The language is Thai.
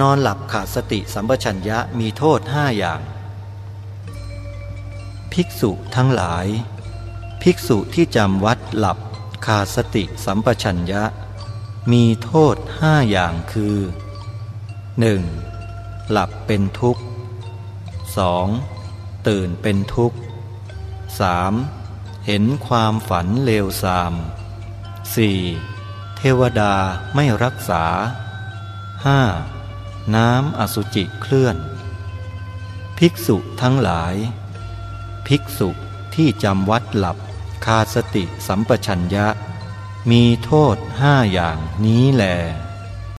นอนหลับขาดสติสัมปชัญญะมีโทษห้าอย่าง ภิกษุทั้งหลาย ภิกษุที่จำวัดหลับขาดสติสัมปชัญญะ มีโทษห้าอย่างคือ 1. หลับเป็นทุกข์ 2. ตื่นเป็นทุกข์ 3. เห็นความฝันเลวทราม 4. เทวดาไม่รักษา 5. น้ำอสุจิเคลื่อน ภิกษุทั้งหลาย ภิกษุที่จำวัดหลับคาสติสัมปชัญญะ มีโทษห้าอย่างนี้แหละ